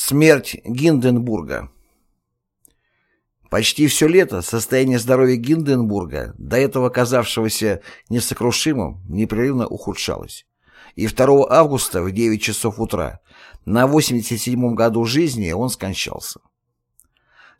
Смерть Гинденбурга Почти все лето состояние здоровья Гинденбурга, до этого казавшегося несокрушимым, непрерывно ухудшалось. И 2 августа в 9 часов утра на 87-м году жизни он скончался.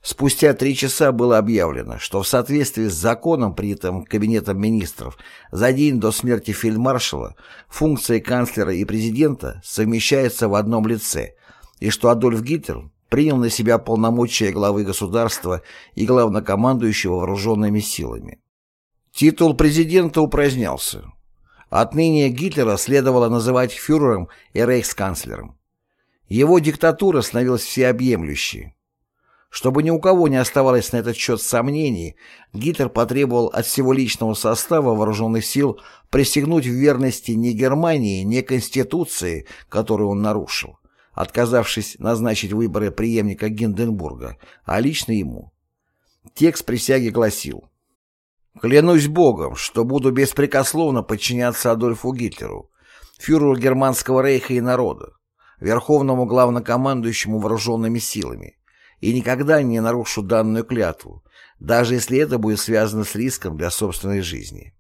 Спустя три часа было объявлено, что в соответствии с законом, принятым Кабинетом министров, за день до смерти фельдмаршала функции канцлера и президента совмещаются в одном лице, и что Адольф Гитлер принял на себя полномочия главы государства и главнокомандующего вооруженными силами. Титул президента упразднялся. Отныне Гитлера следовало называть фюрером и рейхсканцлером. Его диктатура становилась всеобъемлющей. Чтобы ни у кого не оставалось на этот счет сомнений, Гитлер потребовал от всего личного состава вооруженных сил присягнуть в верности не Германии, не Конституции, которую он нарушил, отказавшись назначить выборы преемника Гинденбурга, а лично ему. Текст присяги гласил «Клянусь Богом, что буду беспрекословно подчиняться Адольфу Гитлеру, фюреру германского рейха и народа, верховному главнокомандующему вооруженными силами, и никогда не нарушу данную клятву, даже если это будет связано с риском для собственной жизни».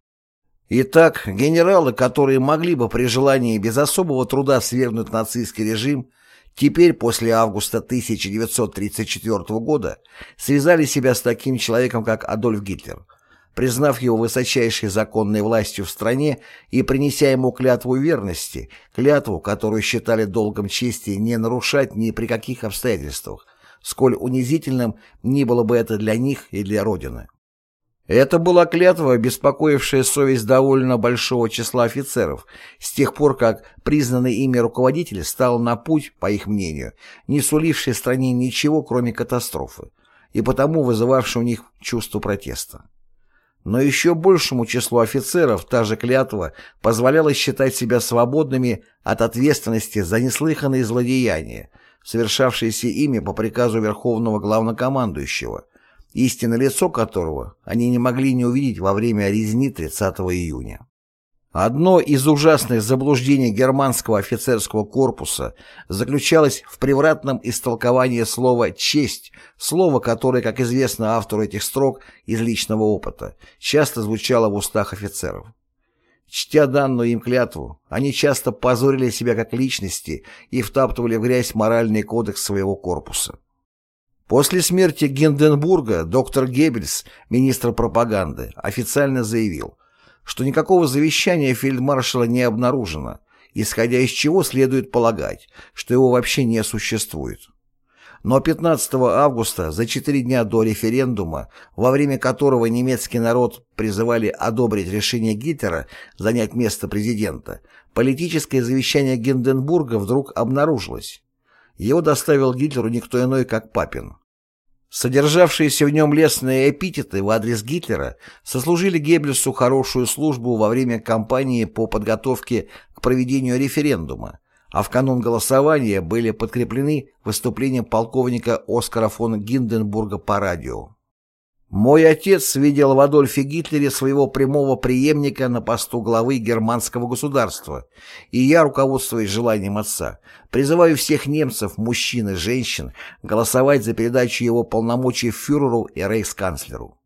Итак, генералы, которые могли бы при желании без особого труда свергнуть нацистский режим, теперь, после августа 1934 года, связали себя с таким человеком, как Адольф Гитлер, признав его высочайшей законной властью в стране и принеся ему клятву верности, клятву, которую считали долгом чести не нарушать ни при каких обстоятельствах, сколь унизительным ни было бы это для них и для Родины. Это была клятва, беспокоившая совесть довольно большого числа офицеров, с тех пор как признанный ими руководитель стал на путь, по их мнению, не суливший стране ничего, кроме катастрофы, и потому вызывавший у них чувство протеста. Но еще большему числу офицеров та же клятва позволяла считать себя свободными от ответственности за неслыханные злодеяния, совершавшиеся ими по приказу Верховного Главнокомандующего – истинное лицо которого они не могли не увидеть во время резни 30 июня. Одно из ужасных заблуждений германского офицерского корпуса заключалось в превратном истолковании слова «честь», слово, которое, как известно автору этих строк из личного опыта, часто звучало в устах офицеров. Чтя данную им клятву, они часто позорили себя как личности и втаптывали в грязь моральный кодекс своего корпуса. После смерти Гинденбурга доктор Геббельс, министр пропаганды, официально заявил, что никакого завещания фельдмаршала не обнаружено, исходя из чего следует полагать, что его вообще не существует. Но 15 августа, за четыре дня до референдума, во время которого немецкий народ призывали одобрить решение Гитлера занять место президента, политическое завещание Гинденбурга вдруг обнаружилось. Его доставил Гитлеру никто иной, как Папин. Содержавшиеся в нем лестные эпитеты в адрес Гитлера сослужили Геббельсу хорошую службу во время кампании по подготовке к проведению референдума, а в канун голосования были подкреплены выступлением полковника Оскара фон Гинденбурга по радио. Мой отец видел в Адольфе Гитлере своего прямого преемника на посту главы германского государства, и я, руководствуясь желанием отца, призываю всех немцев, мужчин и женщин, голосовать за передачу его полномочий фюреру и рейхсканцлеру.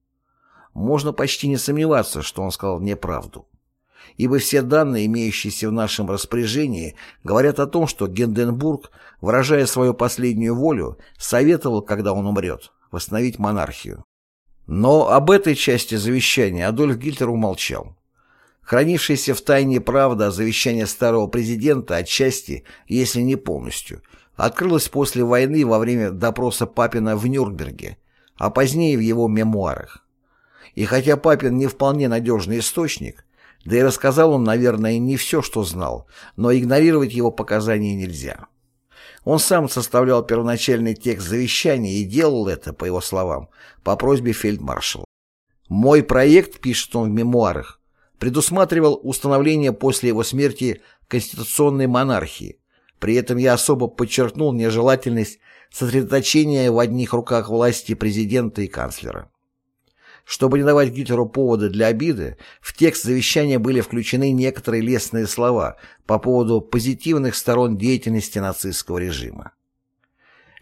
Можно почти не сомневаться, что он сказал неправду. Ибо все данные, имеющиеся в нашем распоряжении, говорят о том, что Генденбург, выражая свою последнюю волю, советовал, когда он умрет, восстановить монархию. Но об этой части завещания Адольф Гитлер умолчал. Хранившаяся в тайне правда о завещании старого президента отчасти, если не полностью, открылась после войны во время допроса Папина в Нюрнберге, а позднее в его мемуарах. И хотя Папин не вполне надежный источник, да и рассказал он, наверное, не все, что знал, но игнорировать его показания нельзя. Он сам составлял первоначальный текст завещания и делал это, по его словам, по просьбе фельдмаршала. «Мой проект», — пишет он в мемуарах, предусматривал установление после его смерти конституционной монархии. При этом я особо подчеркнул нежелательность сосредоточения в одних руках власти президента и канцлера. Чтобы не давать Гитлеру повода для обиды, в текст завещания были включены некоторые лестные слова по поводу позитивных сторон деятельности нацистского режима.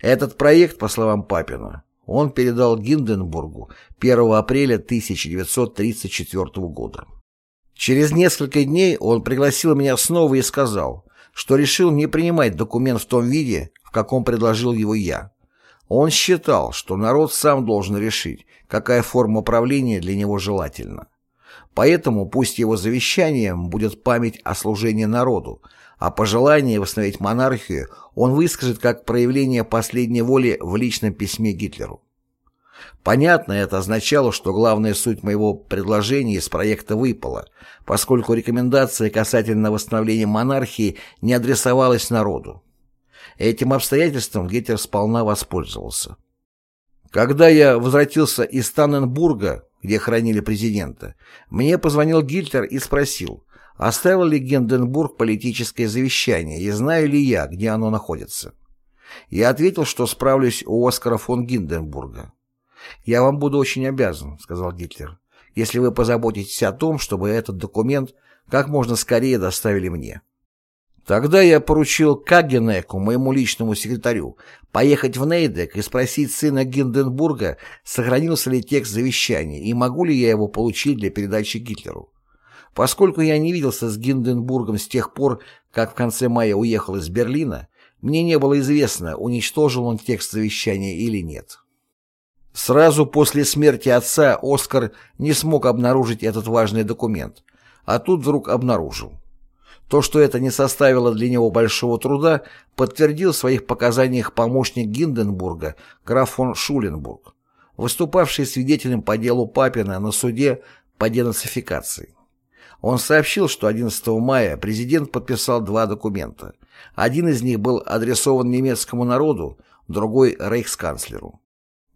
Этот проект, по словам Папина, он передал Гинденбургу 1 апреля 1934 года. Через несколько дней он пригласил меня снова и сказал, что решил не принимать документ в том виде, в каком предложил его я. Он считал, что народ сам должен решить, какая форма правления для него желательна. Поэтому пусть его завещанием будет память о служении народу, а пожелание восстановить монархию он выскажет как проявление последней воли в личном письме Гитлеру. Понятно, это означало, что главная суть моего предложения из проекта выпала, поскольку рекомендация касательно восстановления монархии не адресовалась народу. Этим обстоятельством Гитлер сполна воспользовался. Когда я возвратился из Танненбурга, где хранили президента, мне позвонил Гитлер и спросил, Оставил ли Генденбург политическое завещание и знаю ли я, где оно находится? Я ответил, что справлюсь у Оскара фон Гинденбурга. «Я вам буду очень обязан», — сказал Гитлер, «если вы позаботитесь о том, чтобы этот документ как можно скорее доставили мне». Тогда я поручил Кагенеку, моему личному секретарю, поехать в Нейдек и спросить сына Гинденбурга, сохранился ли текст завещания и могу ли я его получить для передачи Гитлеру. Поскольку я не виделся с Гинденбургом с тех пор, как в конце мая уехал из Берлина, мне не было известно, уничтожил он текст завещания или нет. Сразу после смерти отца Оскар не смог обнаружить этот важный документ, а тут вдруг обнаружил. То, что это не составило для него большого труда, подтвердил в своих показаниях помощник Гинденбурга, граф фон Шуленбург, выступавший свидетелем по делу Папина на суде по денацификации. Он сообщил, что 11 мая президент подписал два документа. Один из них был адресован немецкому народу, другой – рейхсканцлеру.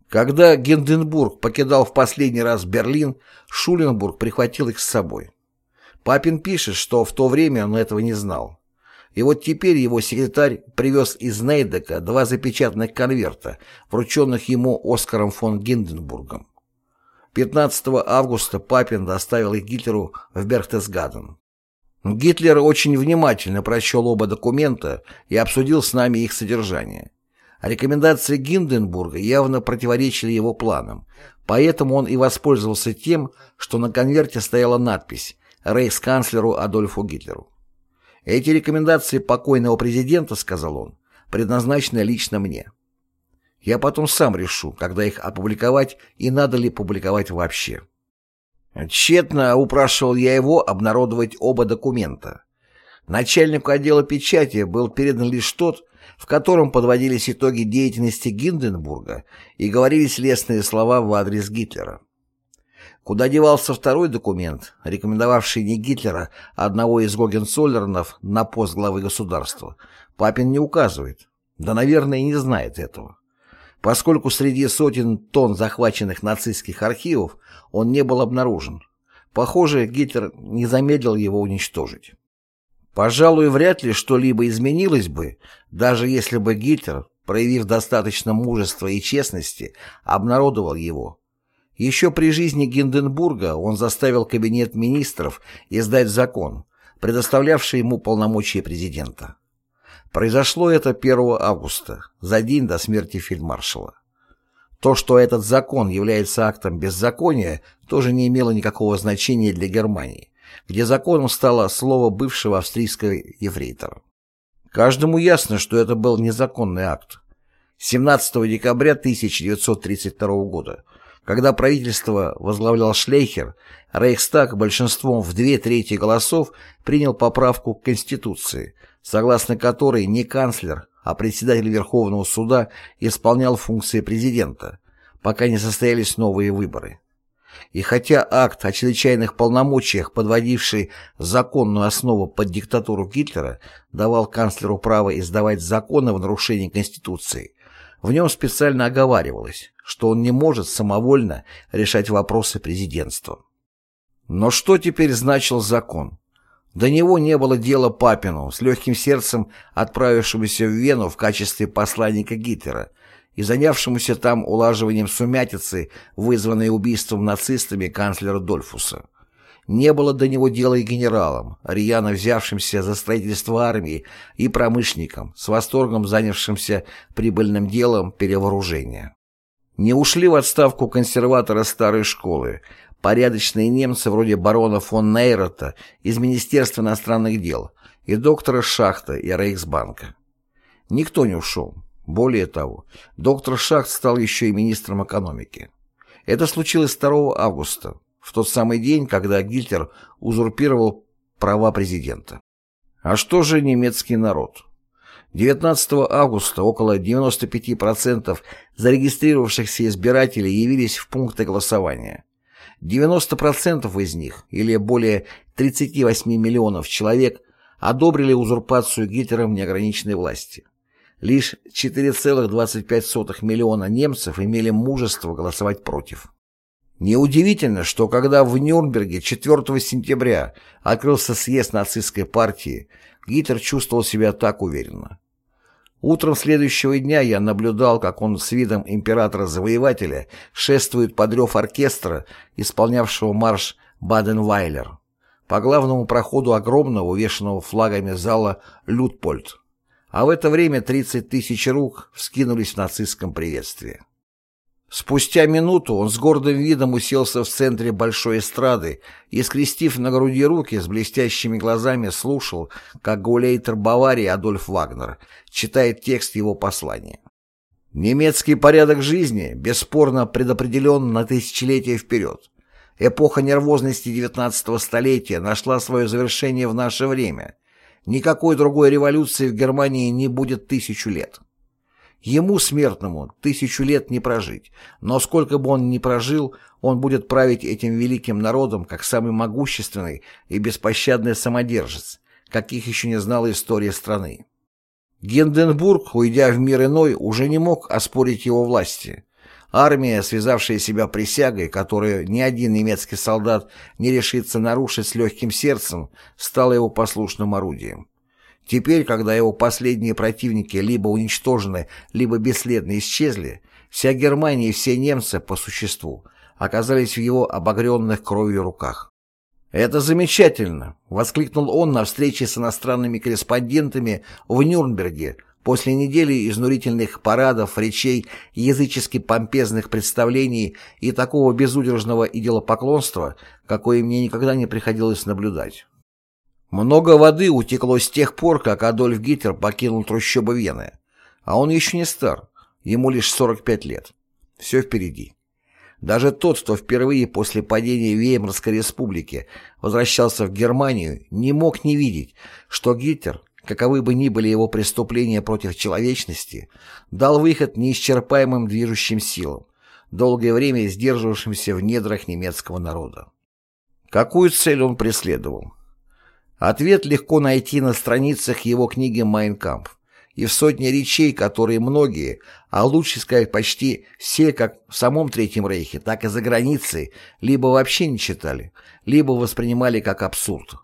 Когда Гинденбург покидал в последний раз Берлин, Шуленбург прихватил их с собой. Папин пишет, что в то время он этого не знал. И вот теперь его секретарь привез из Нейдека два запечатанных конверта, врученных ему Оскаром фон Гинденбургом. 15 августа Папин доставил их Гитлеру в Берхтесгаден. Гитлер очень внимательно прочел оба документа и обсудил с нами их содержание. Рекомендации Гинденбурга явно противоречили его планам, поэтому он и воспользовался тем, что на конверте стояла надпись «Рейхсканцлеру Адольфу Гитлеру». «Эти рекомендации покойного президента, — сказал он, — предназначены лично мне. Я потом сам решу, когда их опубликовать и надо ли публиковать вообще. Тщетно упрашивал я его обнародовать оба документа. Начальнику отдела печати был передан лишь тот, в котором подводились итоги деятельности Гинденбурга и говорились лестные слова в адрес Гитлера. Куда девался второй документ, рекомендовавший не Гитлера, а одного из Гогенцоллернов на пост главы государства, Папин не указывает. Да, наверное, и не знает этого. Поскольку среди сотен тонн захваченных нацистских архивов он не был обнаружен. Похоже, Гитлер не замедлил его уничтожить. Пожалуй, вряд ли что-либо изменилось бы, даже если бы Гитлер, проявив достаточно мужества и честности, обнародовал его. Еще при жизни Гинденбурга он заставил кабинет министров издать закон, предоставлявший ему полномочия президента. Произошло это 1 августа, за день до смерти фельдмаршала. То, что этот закон является актом беззакония, тоже не имело никакого значения для Германии, где законом стало слово бывшего австрийского ефрейтора. Каждому ясно, что это был незаконный акт. 17 декабря 1932 года, когда правительство возглавлял Шлейхер, Рейхстаг большинством в две трети голосов принял поправку к Конституции – согласно которой не канцлер, а председатель Верховного суда исполнял функции президента, пока не состоялись новые выборы. И хотя акт о чрезвычайных полномочиях, подводивший законную основу под диктатуру Гитлера, давал канцлеру право издавать законы в нарушении Конституции, в нем специально оговаривалось, что он не может самовольно решать вопросы президентства. Но что теперь значил закон? До него не было дела Папину, с легким сердцем отправившемуся в Вену в качестве посланника Гитлера и занявшемуся там улаживанием сумятицы, вызванной убийством нацистами канцлера Дольфуса. Не было до него дела и генералам, рьяно взявшимся за строительство армии, и промышленникам, с восторгом занявшимся прибыльным делом перевооружения. Не ушли в отставку консерваторы старой школы, порядочные немцы вроде барона фон Нейрота из Министерства иностранных дел и доктора Шахта и Рейхсбанка. Никто не ушел. Более того, доктор Шахт стал еще и министром экономики. Это случилось 2 августа, в тот самый день, когда Гитлер узурпировал права президента. А что же немецкий народ? 19 августа около 95% зарегистрировавшихся избирателей явились в пункты голосования. 90% из них, или более 38 миллионов человек, одобрили узурпацию Гитлером неограниченной власти. Лишь 4,25 миллиона немцев имели мужество голосовать против. Неудивительно, что когда в Нюрнберге 4 сентября открылся съезд нацистской партии, Гитлер чувствовал себя так уверенно. Утром следующего дня я наблюдал, как он с видом императора-завоевателя шествует под рев оркестра, исполнявшего марш Баден-Вайлер, по главному проходу огромного, увешанного флагами зала Лютпольд. А в это время 30 тысяч рук вскинулись в нацистском приветствии. Спустя минуту он с гордым видом уселся в центре большой эстрады и, скрестив на груди руки, с блестящими глазами слушал, как гулейтер Баварии Адольф Вагнер читает текст его послания. Немецкий порядок жизни бесспорно предопределен на тысячелетия вперед. Эпоха нервозности XIX столетия нашла свое завершение в наше время. Никакой другой революции в Германии не будет тысячу лет. Ему, смертному, тысячу лет не прожить, но сколько бы он ни прожил, он будет править этим великим народом как самый могущественный и беспощадный самодержец, каких еще не знала история страны. Гинденбург, уйдя в мир иной, уже не мог оспорить его власти. Армия, связавшая себя присягой, которую ни один немецкий солдат не решится нарушить с легким сердцем, стала его послушным орудием. Теперь, когда его последние противники либо уничтожены, либо бесследно исчезли, вся Германия и все немцы, по существу, оказались в его обогренных кровью руках. «Это замечательно!» — воскликнул он на встрече с иностранными корреспондентами в Нюрнберге после недели изнурительных парадов, речей, язычески помпезных представлений и такого безудержного идолопоклонства, какое мне никогда не приходилось наблюдать. Много воды утекло с тех пор, как Адольф Гитлер покинул трущобы Вены. А он еще не стар, ему лишь 45 лет. Все впереди. Даже тот, кто впервые после падения Веймарской республики возвращался в Германию, не мог не видеть, что Гитлер, каковы бы ни были его преступления против человечности, дал выход неисчерпаемым движущим силам, долгое время сдерживавшимся в недрах немецкого народа. Какую цель он преследовал? Ответ легко найти на страницах его книги «Майнкамп» и в сотне речей, которые многие, а лучше сказать почти все, как в самом Третьем Рейхе, так и за границей, либо вообще не читали, либо воспринимали как абсурд.